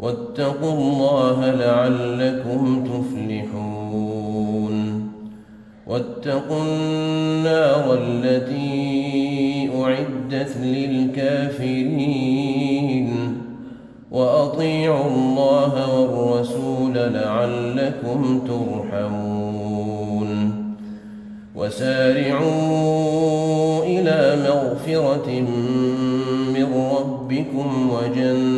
واتقوا الله لعلكم تفلحون. واتقوا النار التي أعدت للكافرين. وأطيعوا الله والرسول لعلكم ترحمون. وسارعوا إلى مغفرة من ربكم وجنة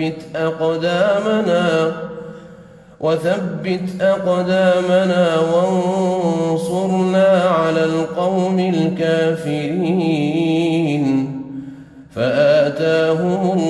وثبت أقدامنا وثبت أقدامنا وانصرنا على القوم الكافرين. فآتاهم الله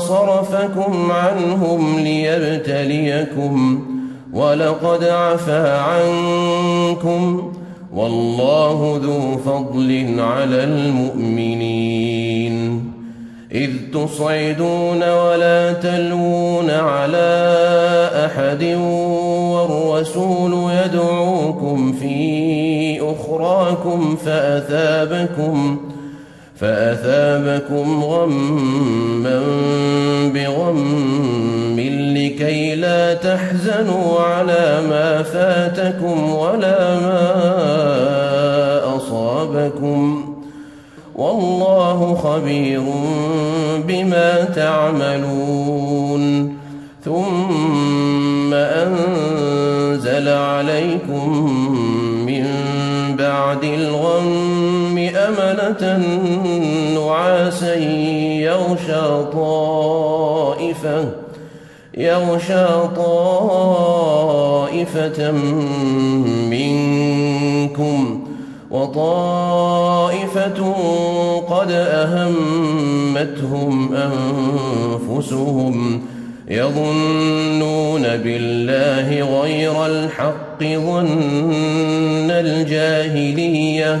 ثم صرفكم عنهم ليبتليكم ولقد عفا عنكم والله ذو فضل على المؤمنين إذ تصعدون ولا تلوون على أحد والرسول يدعوكم في أخراكم فأثابكم فأثابكم غما بغم لكي لا تحزنوا على ما فاتكم ولا ما أصابكم والله خبير بما تعملون ثم أنزل عليكم من بعد الغم أمنة يغشى طائفة يغشى طائفة منكم وطائفة قد أهمتهم أنفسهم يظنون بالله غير الحق ظن الجاهلية.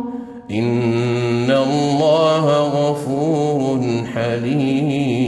إن الله غفور حليم